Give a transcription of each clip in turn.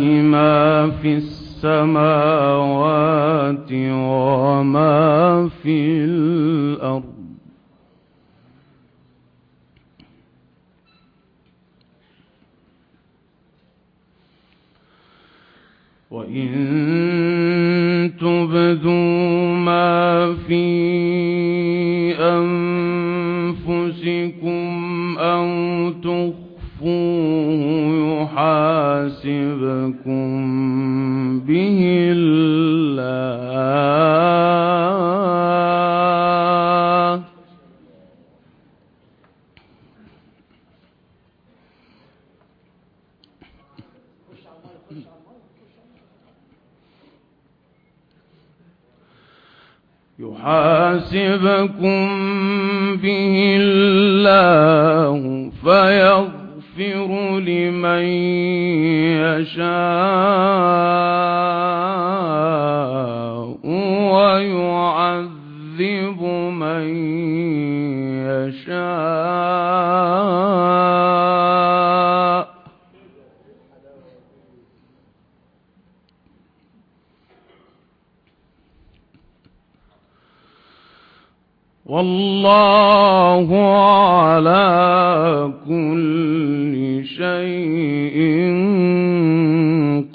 لله ما في السماوات وما في الأرض. وإن تبدوا ما في أنفسكم أو تخفوه يحاسبكم به الله. يحاسبكم به الله فيغفر لمن يشاء ويعذب من يشاء. والله على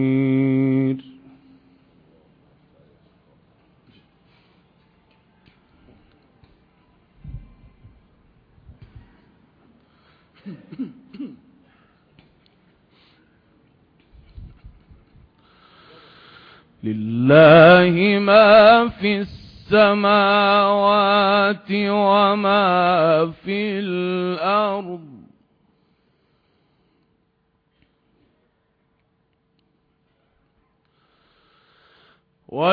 قدير لله ما في السماوات وما في الأرض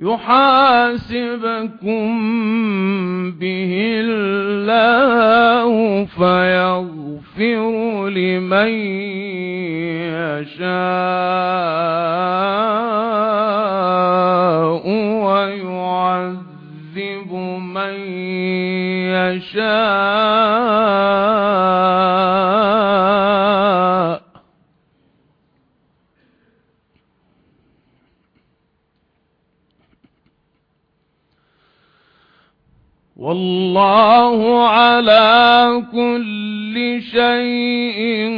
يحاسبكم به الله فيغفر لمن يشاء ويعذب من يشاء. والله على كل شيء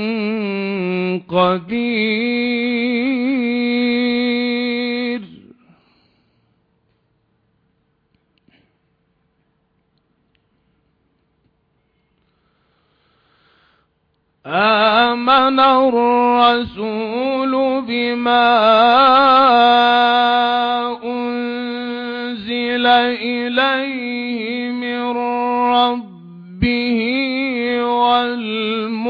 قدير. آمن الرسول بما أنزل إليه ربه والمؤمنون.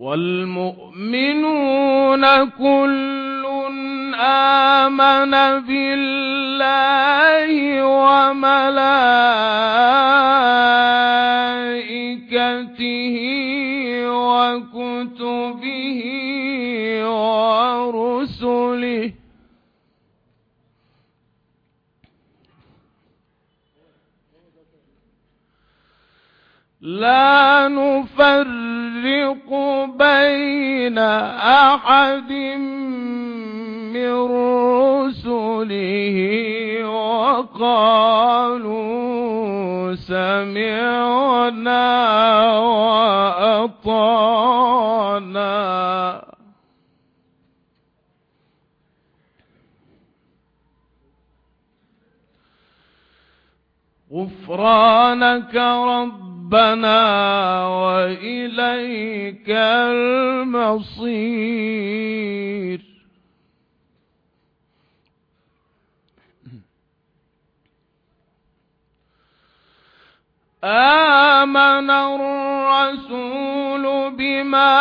والمؤمنون كل آمن بالله وملائكته لا نفرق بين أحد من رسله وقالوا سمعنا وأطعنا. غفرانك ربنا وإليك المصير. آمن الرسول بما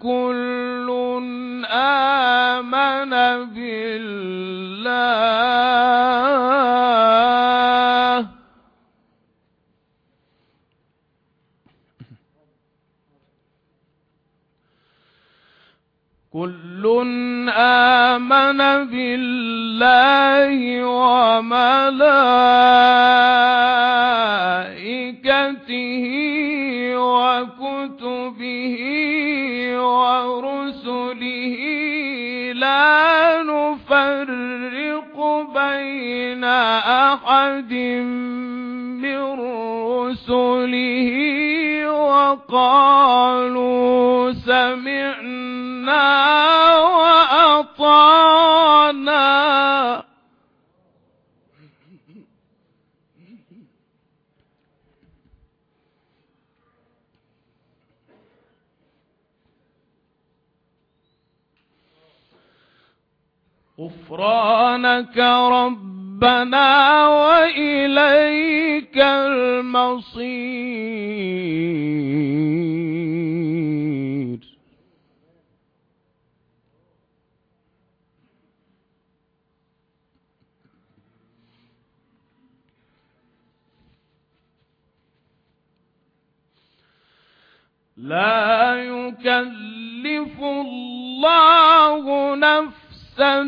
كل آمن بالله. كل آمن بالله وملائكته. أحد من رسله وقالوا سمعنا وأطعنا. غفرانك ربنا وإليك المصير. لا يكلف الله نفسا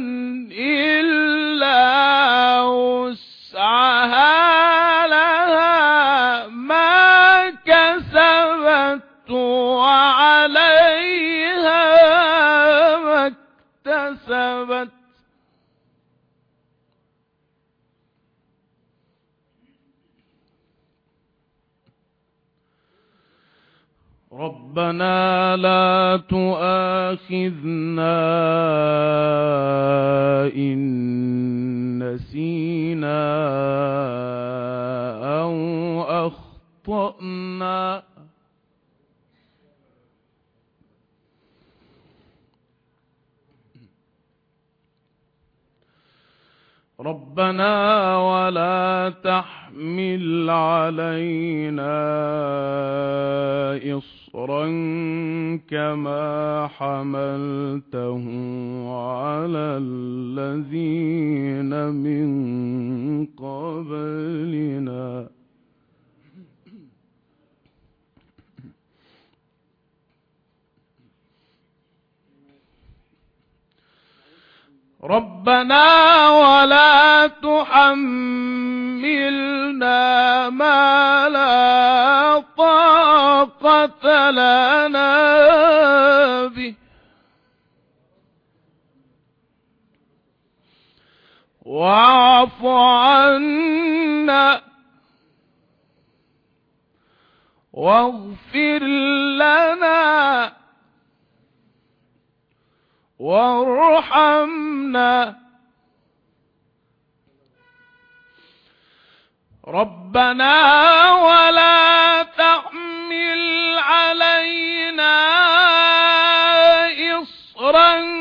إلا ربنا لا تؤاخذنا إن نسينا أو أخطأنا. ربنا ولا تحمل علينا إصرا كما حملته على الذين من قبلنا. ربنا ولا تحملنا ما لا طاقة لنا به. واعف عنا واغفر لنا وارحمنا. ربنا ولا تحمل علينا إصرا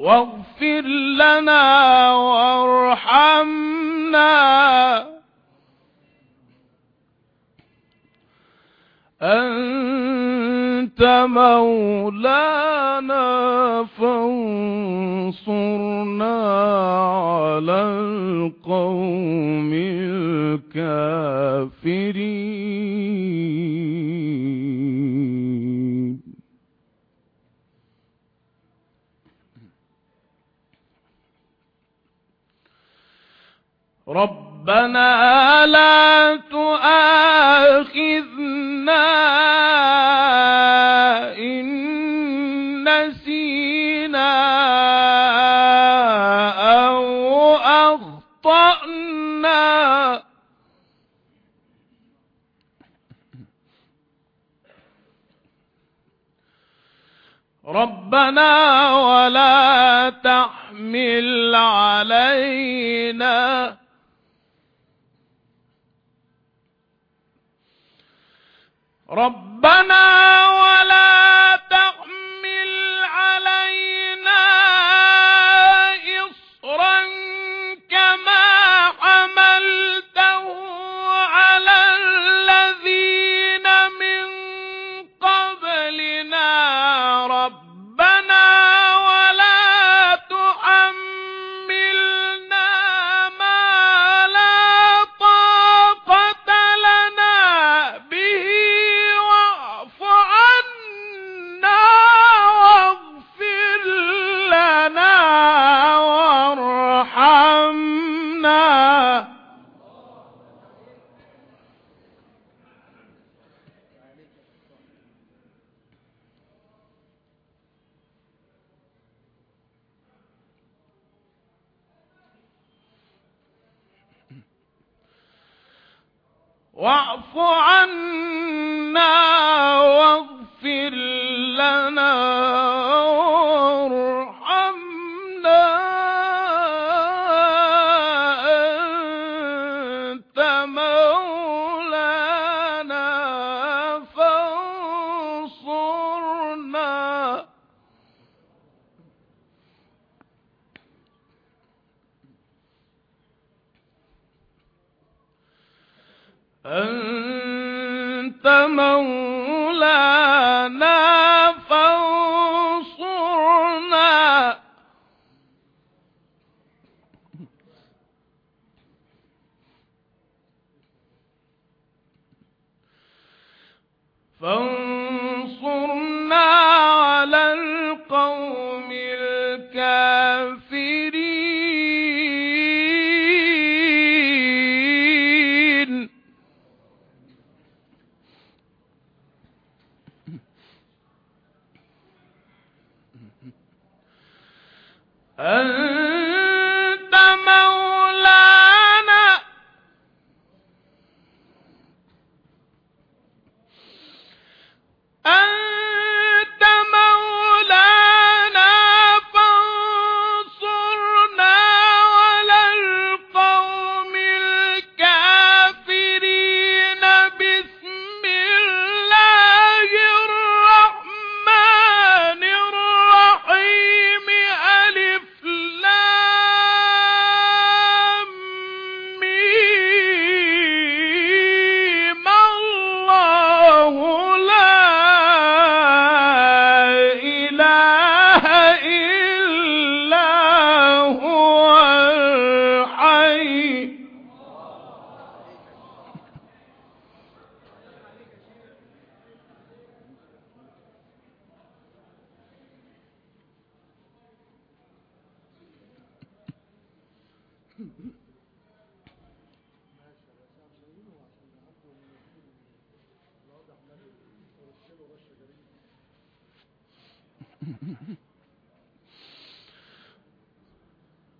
واغفر لنا وارحمنا. أنت مولانا فانصرنا على القوم الكافرين. رَبَّنَا لَا تُؤَاخِذْنَا فانظر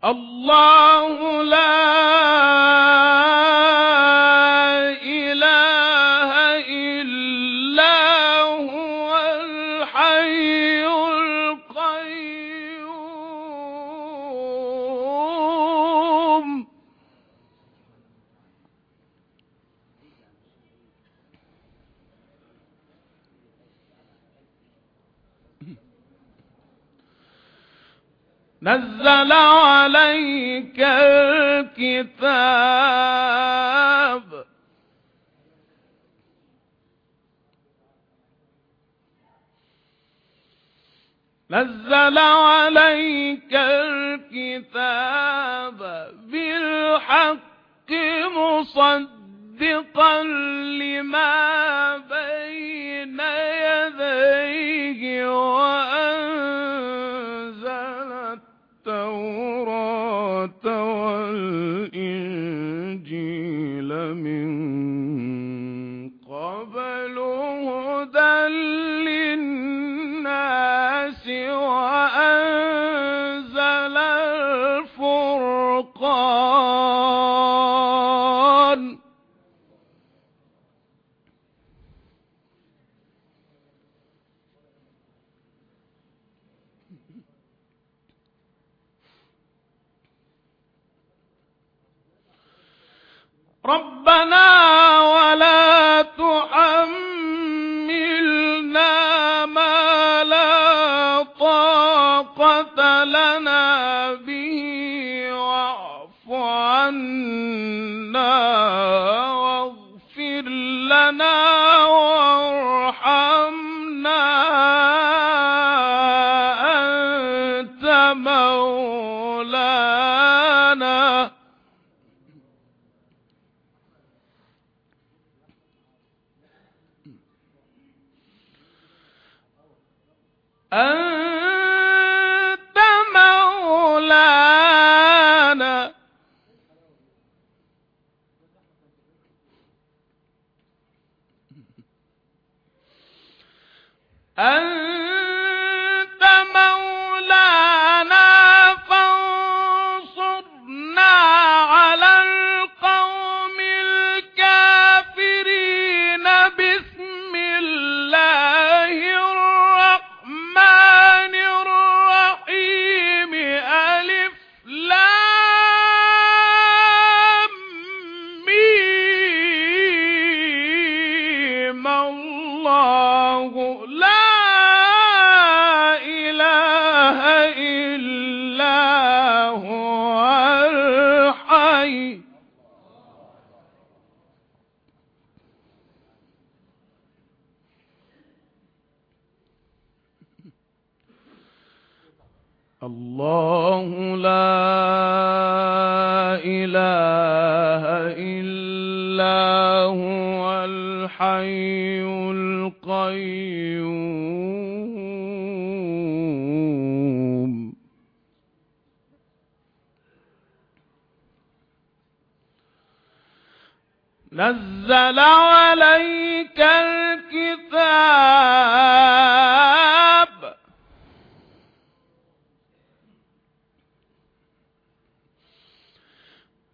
الله لا عليك الكتاب. نزل عليك الكتاب بالحق مصدقا لما بين يديه ربنا ولا أنت ميم الله لا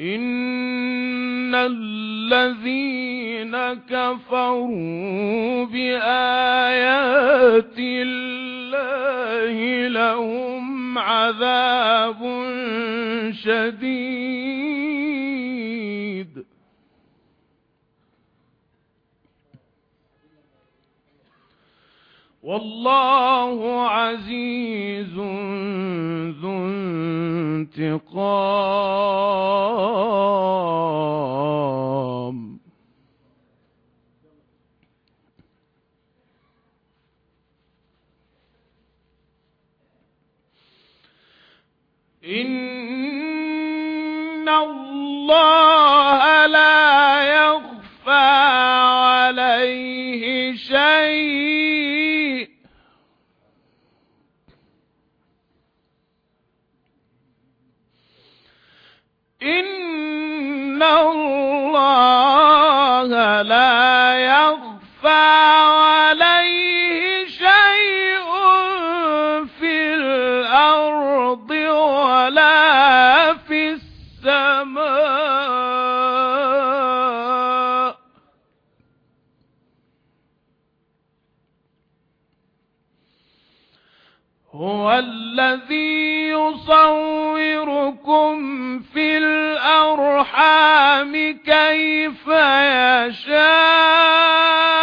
إن الذين كفروا بآيات الله لهم عذاب شديد والله عزيز ذو انتقام. إن الله هُوَ الَّذِي يُصَوِّرُكُمْ فِي الْأَرْحَامِ كَيْفَ يَشَاءُ.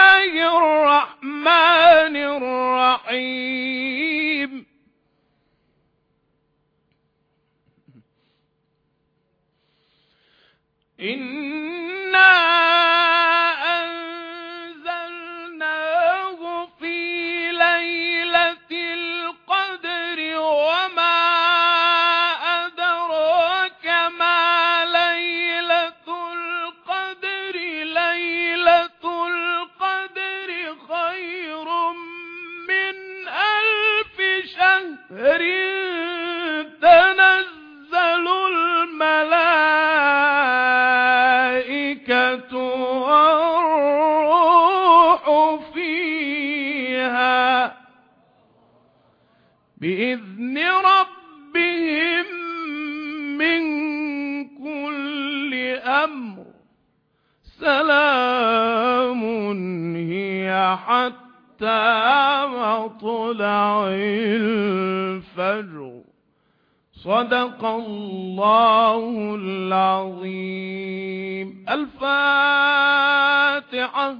الله الرحمن الرحيم. إِنَّا خير من ألف شهر. حتى مطلع الفجر. صدق الله العظيم. الفاتحة.